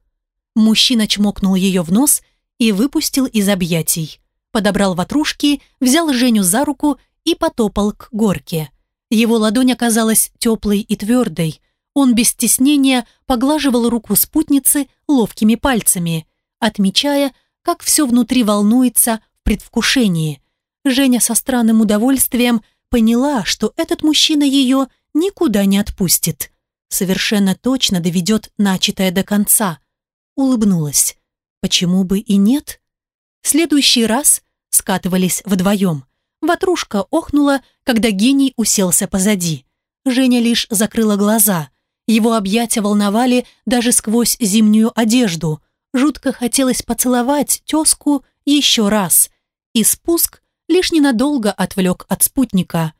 Мужчина чмокнул ее в нос и выпустил из объятий. Подобрал ватрушки, взял Женю за руку и потопал к горке. Его ладонь оказалась теплой и твердой. Он без стеснения поглаживал руку спутницы ловкими пальцами, отмечая, как все внутри волнуется в предвкушении. Женя со странным удовольствием поняла, что этот мужчина ее никуда не отпустит. Совершенно точно доведет начатое до конца. Улыбнулась. Почему бы и нет? Следующий раз скатывались вдвоем. Ватрушка охнула, когда гений уселся позади. Женя лишь закрыла глаза. Его объятия волновали даже сквозь зимнюю одежду. Жутко хотелось поцеловать тезку еще раз. И спуск лишь ненадолго отвлек от спутника.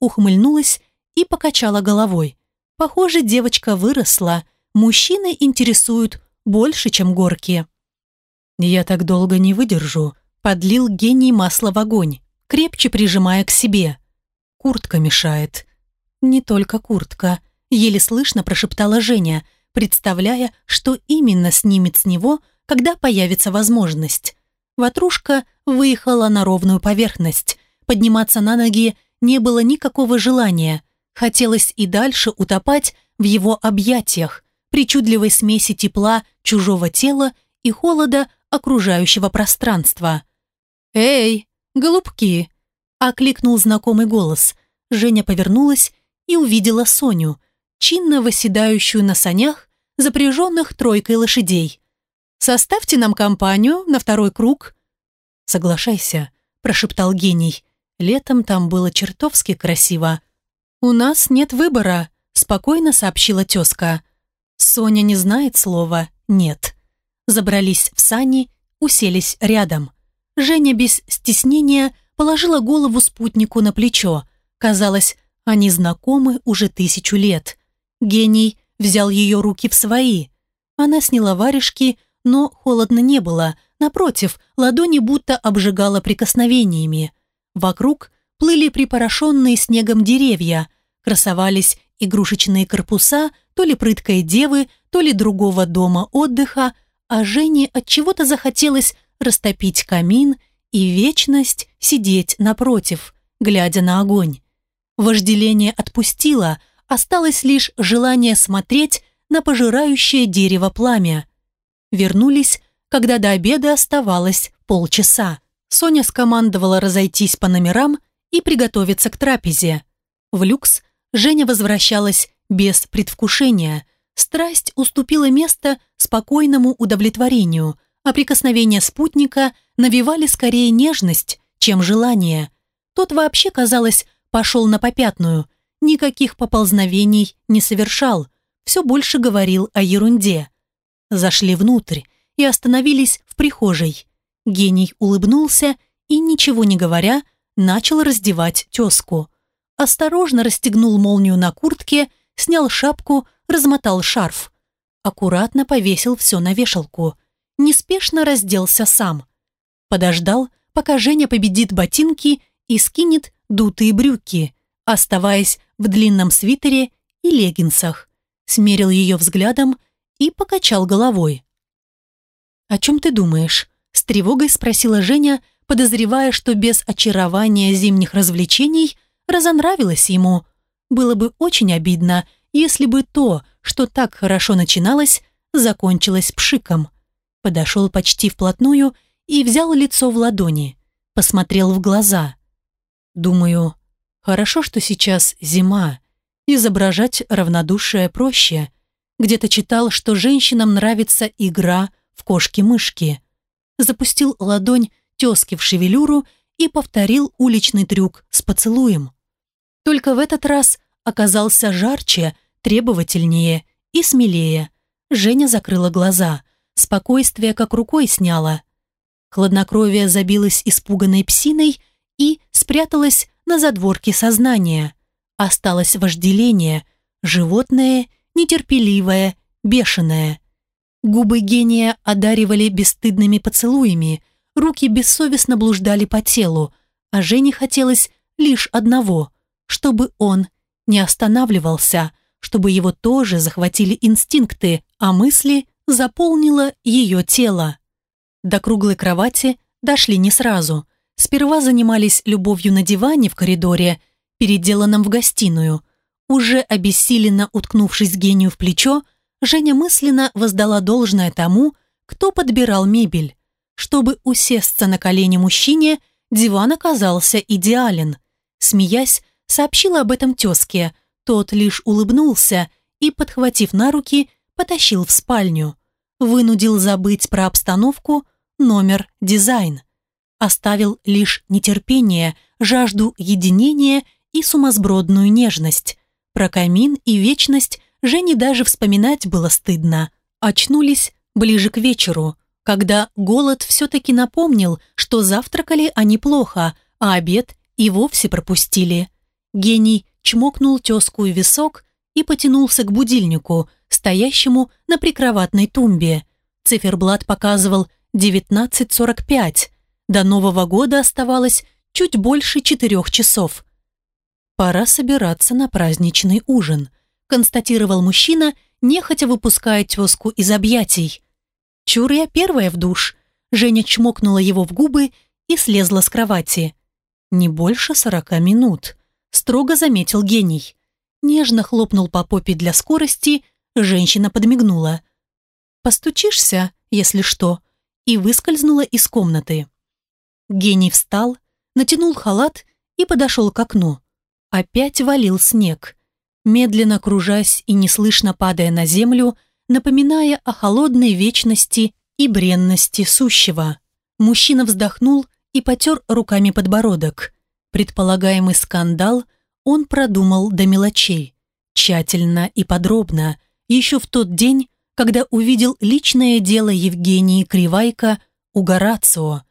Ухмыльнулась и покачала головой. Похоже, девочка выросла. Мужчины интересуют больше, чем горки. «Я так долго не выдержу», — подлил гений масло в огонь, крепче прижимая к себе. «Куртка мешает». «Не только куртка», — еле слышно прошептала Женя, представляя, что именно снимет с него, когда появится возможность. Ватрушка выехала на ровную поверхность. Подниматься на ноги не было никакого желания. Хотелось и дальше утопать в его объятиях, причудливой смеси тепла чужого тела и холода окружающего пространства. «Эй, голубки!» – окликнул знакомый голос. Женя повернулась и увидела Соню, чинно восседающую на санях, запряженных тройкой лошадей. «Составьте нам компанию на второй круг». «Соглашайся», – прошептал гений. «Летом там было чертовски красиво». «У нас нет выбора», – спокойно сообщила тезка. Соня не знает слова «нет». Забрались в сани, уселись рядом. Женя без стеснения положила голову спутнику на плечо. Казалось, они знакомы уже тысячу лет. Гений взял ее руки в свои. Она сняла варежки, но холодно не было. Напротив, ладони будто обжигала прикосновениями. Вокруг плыли припорошенные снегом деревья, красовались игрушечные корпуса то ли прыткой девы, то ли другого дома отдыха, а Жене от чего то захотелось растопить камин и вечность сидеть напротив, глядя на огонь. Вожделение отпустило, осталось лишь желание смотреть на пожирающее дерево пламя. Вернулись, когда до обеда оставалось полчаса. Соня скомандовала разойтись по номерам и приготовиться к трапезе. В люкс Женя возвращалась без предвкушения. Страсть уступила место спокойному удовлетворению, а прикосновения спутника навевали скорее нежность, чем желание. Тот вообще, казалось, пошел на попятную, никаких поползновений не совершал, все больше говорил о ерунде. Зашли внутрь и остановились в прихожей. Гений улыбнулся и, ничего не говоря, начал раздевать тезку. Осторожно расстегнул молнию на куртке, снял шапку, размотал шарф. Аккуратно повесил все на вешалку. Неспешно разделся сам. Подождал, пока Женя победит ботинки и скинет дутые брюки, оставаясь в длинном свитере и леггинсах. Смерил ее взглядом и покачал головой. «О чем ты думаешь?» С тревогой спросила Женя, подозревая, что без очарования зимних развлечений разонравилось ему. Было бы очень обидно, если бы то, что так хорошо начиналось, закончилось пшиком. Подошел почти вплотную и взял лицо в ладони, посмотрел в глаза. Думаю, хорошо, что сейчас зима. Изображать равнодушие проще. Где-то читал, что женщинам нравится игра в кошки-мышки. Запустил ладонь тезки в шевелюру и повторил уличный трюк с поцелуем. Только в этот раз оказался жарче, требовательнее и смелее. Женя закрыла глаза. Спокойствие как рукой сняла. Хладнокровие забилось испуганной псиной и спряталось на задворке сознания. Осталось вожделение, животное, нетерпеливое, бешеное. Губы гения одаривали бесстыдными поцелуями, руки бессовестно блуждали по телу, а Жене хотелось лишь одного, чтобы он не останавливался, чтобы его тоже захватили инстинкты, а мысли заполнило ее тело. До круглой кровати дошли не сразу. Сперва занимались любовью на диване в коридоре, переделанном в гостиную. Уже обессиленно уткнувшись гению в плечо, Женя мысленно воздала должное тому, кто подбирал мебель. Чтобы усесться на колени мужчине, диван оказался идеален. Смеясь, сообщила об этом тезке. Тот лишь улыбнулся и, подхватив на руки, потащил в спальню. Вынудил забыть про обстановку, номер, дизайн. Оставил лишь нетерпение, жажду единения и сумасбродную нежность. Про камин и вечность Жене даже вспоминать было стыдно. Очнулись ближе к вечеру, когда голод все-таки напомнил, что завтракали они плохо, а обед и вовсе пропустили. Гений чмокнул тезку и висок и потянулся к будильнику, стоящему на прикроватной тумбе. Циферблат показывал 19.45. До Нового года оставалось чуть больше четырех часов. «Пора собираться на праздничный ужин», констатировал мужчина, нехотя выпуская тезку из объятий. «Чур я первая в душ», Женя чмокнула его в губы и слезла с кровати. «Не больше сорока минут», строго заметил гений. Нежно хлопнул по попе для скорости, Женщина подмигнула. «Постучишься, если что?» и выскользнула из комнаты. Гений встал, натянул халат и подошел к окну. Опять валил снег. Медленно кружась и неслышно падая на землю, напоминая о холодной вечности и бренности сущего. Мужчина вздохнул и потер руками подбородок. Предполагаемый скандал он продумал до мелочей, тщательно и подробно, еще в тот день, когда увидел личное дело Евгении Кривайко у Горацио.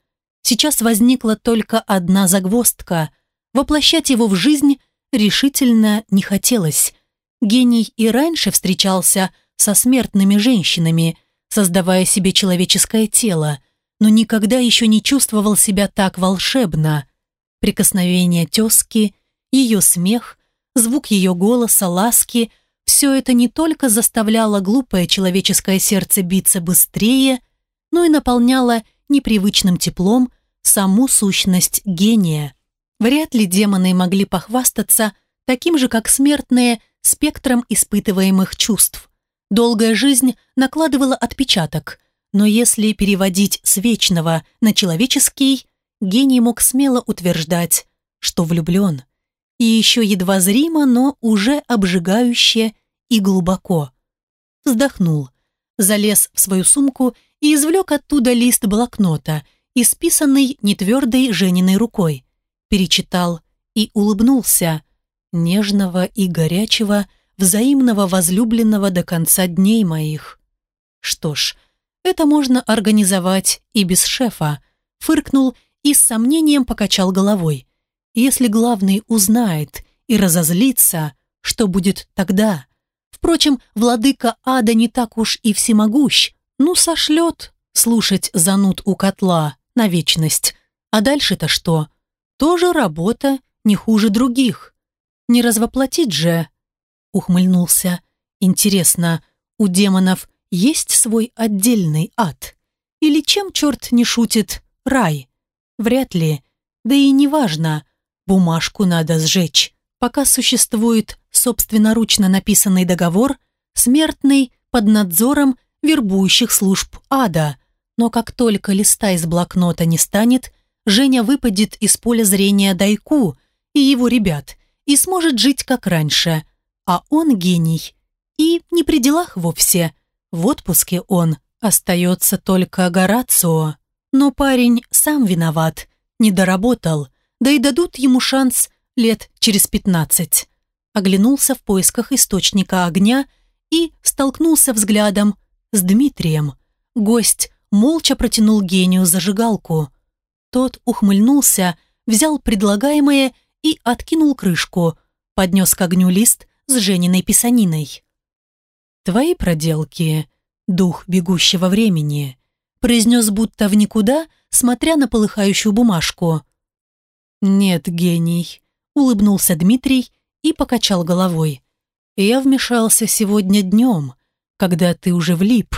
Сейчас возникла только одна загвоздка. Воплощать его в жизнь решительно не хотелось. Гений и раньше встречался со смертными женщинами, создавая себе человеческое тело, но никогда еще не чувствовал себя так волшебно. Прикосновение тезки, ее смех, звук ее голоса, ласки – все это не только заставляло глупое человеческое сердце биться быстрее, но и наполняло непривычным теплом саму сущность гения. Вряд ли демоны могли похвастаться таким же, как смертные, спектром испытываемых чувств. Долгая жизнь накладывала отпечаток, но если переводить с вечного на человеческий, гений мог смело утверждать, что влюблен. И еще едва зримо, но уже обжигающе и глубоко. Вздохнул, залез в свою сумку и извлек оттуда лист блокнота, исписанный нетвердой Жениной рукой. Перечитал и улыбнулся. Нежного и горячего, взаимного возлюбленного до конца дней моих. Что ж, это можно организовать и без шефа. Фыркнул и с сомнением покачал головой. Если главный узнает и разозлится, что будет тогда? Впрочем, владыка ада не так уж и всемогущ. Ну, сошлет слушать зануд у котла на вечность. А дальше-то что? Тоже работа не хуже других. Не развоплотить же? Ухмыльнулся. Интересно, у демонов есть свой отдельный ад? Или чем черт не шутит рай? Вряд ли. Да и не важно. Бумажку надо сжечь. Пока существует собственноручно написанный договор, смертный под надзором вербующих служб ада. Но как только листа из блокнота не станет, Женя выпадет из поля зрения Дайку и его ребят и сможет жить как раньше. А он гений. И не при делах вовсе. В отпуске он. Остается только Горацио. Но парень сам виноват. Не доработал. Да и дадут ему шанс лет через пятнадцать. Оглянулся в поисках источника огня и столкнулся взглядом с Дмитрием. Гость молча протянул гению зажигалку. Тот ухмыльнулся, взял предлагаемое и откинул крышку, поднес к огню лист с Жениной писаниной. «Твои проделки, дух бегущего времени», произнес будто в никуда, смотря на полыхающую бумажку. «Нет, гений», улыбнулся Дмитрий и покачал головой. «Я вмешался сегодня днем, когда ты уже влип.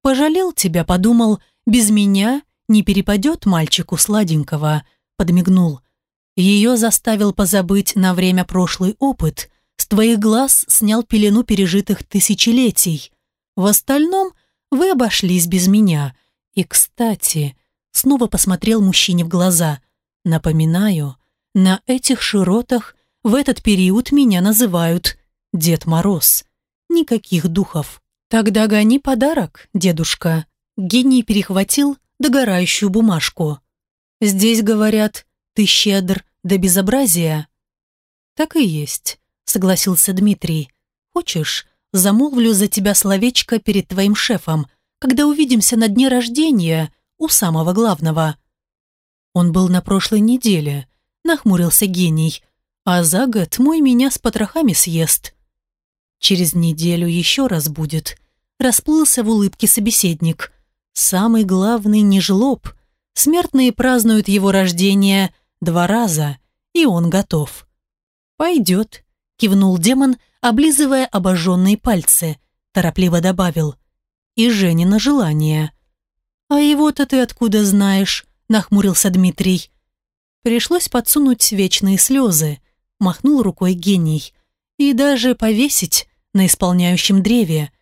Пожалел тебя, подумал, без меня не перепадет мальчику сладенького», подмигнул. Ее заставил позабыть на время прошлый опыт, с твоих глаз снял пелену пережитых тысячелетий. В остальном вы обошлись без меня. И, кстати, снова посмотрел мужчине в глаза. Напоминаю, на этих широтах в этот период меня называют Дед Мороз. Никаких духов. Тогда гони подарок, дедушка. Гений перехватил догорающую бумажку. Здесь говорят, ты щедр до безобразия. Так и есть, согласился Дмитрий. Хочешь, замолвлю за тебя словечко перед твоим шефом, когда увидимся на дне рождения у самого главного. Он был на прошлой неделе, нахмурился гений. А за год мой меня с потрохами съест. Через неделю еще раз будет. Расплылся в улыбке собеседник. Самый главный не жлоб. Смертные празднуют его рождение два раза, и он готов. «Пойдет», — кивнул демон, облизывая обожженные пальцы. Торопливо добавил. «И Женина желание». «А его-то ты откуда знаешь?» — нахмурился Дмитрий. Пришлось подсунуть вечные слезы, махнул рукой гений. И даже повесить на исполняющем древе.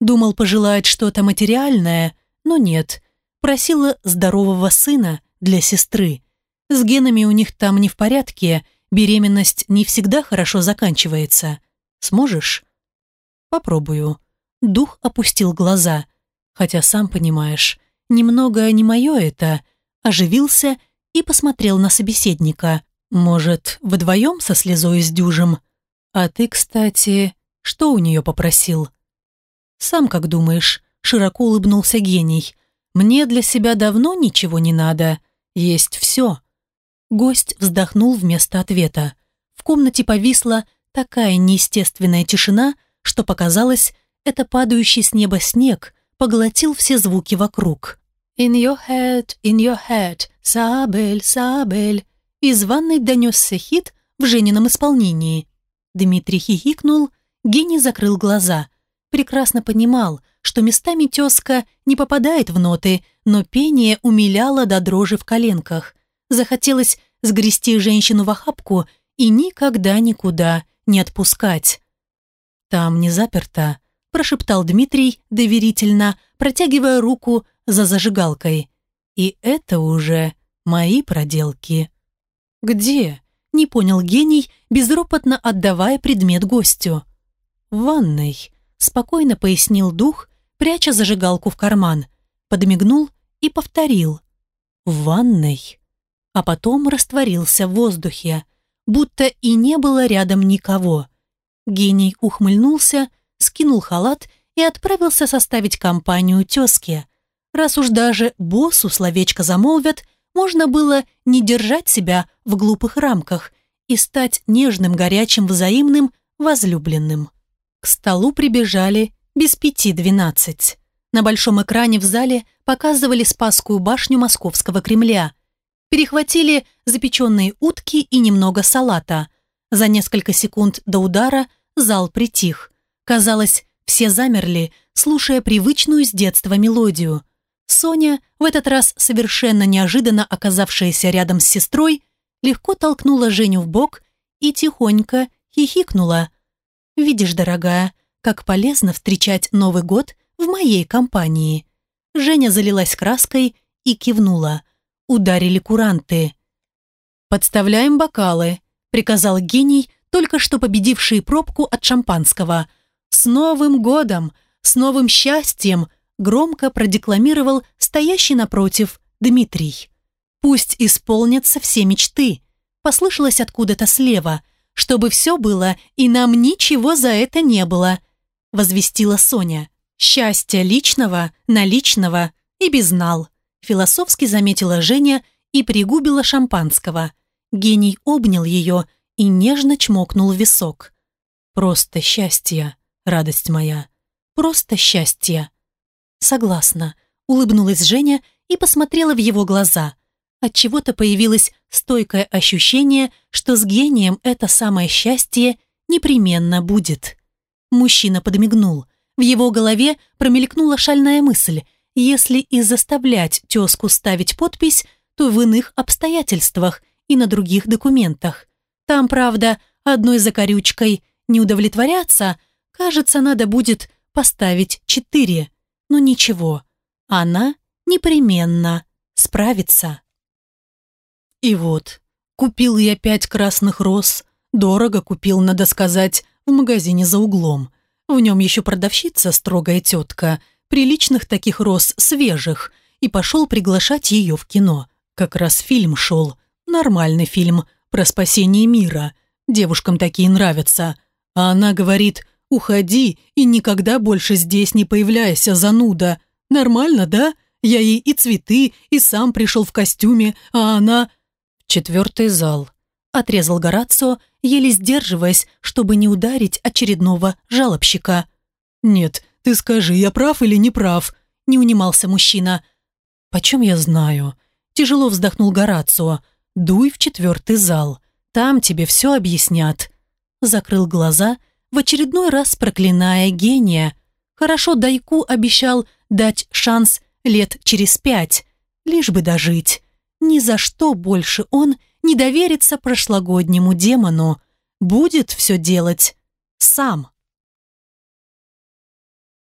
Думал пожелать что-то материальное, но нет. Просила здорового сына для сестры. С генами у них там не в порядке, беременность не всегда хорошо заканчивается. Сможешь? Попробую. Дух опустил глаза. Хотя, сам понимаешь, немного не мое это. Оживился и посмотрел на собеседника. Может, вдвоем со слезой с дюжем? А ты, кстати, что у нее попросил? Сам как думаешь, широко улыбнулся гений. Мне для себя давно ничего не надо. Есть все. Гость вздохнул вместо ответа. В комнате повисла такая неестественная тишина, что показалось, это падающий с неба снег поглотил все звуки вокруг. «In your head, in your head, Сабель, Сабель». Из ванной донесся хит в Женином исполнении. Дмитрий хихикнул, гений закрыл глаза. Прекрасно понимал, что местами тезка не попадает в ноты, но пение умиляло до дрожи в коленках. Захотелось сгрести женщину в охапку и никогда никуда не отпускать. «Там не заперто», – прошептал Дмитрий доверительно, протягивая руку за зажигалкой. «И это уже мои проделки». «Где?» – не понял гений, безропотно отдавая предмет гостю. «В ванной», – спокойно пояснил дух, пряча зажигалку в карман. Подмигнул и повторил. «В ванной» а потом растворился в воздухе, будто и не было рядом никого. Гений ухмыльнулся, скинул халат и отправился составить компанию тезке. Раз уж даже боссу словечко замолвят, можно было не держать себя в глупых рамках и стать нежным, горячим, взаимным, возлюбленным. К столу прибежали без пяти двенадцать. На большом экране в зале показывали Спасскую башню Московского Кремля – перехватили запеченные утки и немного салата. За несколько секунд до удара зал притих. Казалось, все замерли, слушая привычную с детства мелодию. Соня, в этот раз совершенно неожиданно оказавшаяся рядом с сестрой, легко толкнула Женю в бок и тихонько хихикнула. «Видишь, дорогая, как полезно встречать Новый год в моей компании». Женя залилась краской и кивнула – ударили куранты. «Подставляем бокалы», — приказал гений, только что победивший пробку от шампанского. «С Новым годом! С новым счастьем!» — громко продекламировал стоящий напротив Дмитрий. «Пусть исполнятся все мечты», — послышалось откуда-то слева, «чтобы все было, и нам ничего за это не было», — возвестила Соня. «Счастья личного, наличного и безнал» философски заметила Женя и пригубила шампанского. Гений обнял ее и нежно чмокнул в висок. «Просто счастье, радость моя, просто счастье». «Согласна», — улыбнулась Женя и посмотрела в его глаза. Отчего-то появилось стойкое ощущение, что с гением это самое счастье непременно будет. Мужчина подмигнул. В его голове промелькнула шальная мысль — если и заставлять тезку ставить подпись, то в иных обстоятельствах и на других документах. Там, правда, одной закорючкой не удовлетворяться, кажется, надо будет поставить четыре. Но ничего, она непременно справится. И вот, купил я пять красных роз, дорого купил, надо сказать, в магазине за углом. В нем еще продавщица, строгая тетка – приличных таких роз, свежих, и пошел приглашать ее в кино. Как раз фильм шел, нормальный фильм, про спасение мира. Девушкам такие нравятся. А она говорит, уходи и никогда больше здесь не появляйся, зануда. Нормально, да? Я ей и цветы, и сам пришел в костюме, а она... Четвертый зал. Отрезал Горацио, еле сдерживаясь, чтобы не ударить очередного жалобщика. Нет, «Ты скажи, я прав или не прав?» – не унимался мужчина. «Почем я знаю?» – тяжело вздохнул Горацио. «Дуй в четвертый зал. Там тебе все объяснят». Закрыл глаза, в очередной раз проклиная гения. Хорошо Дайку обещал дать шанс лет через пять, лишь бы дожить. Ни за что больше он не доверится прошлогоднему демону. Будет все делать сам.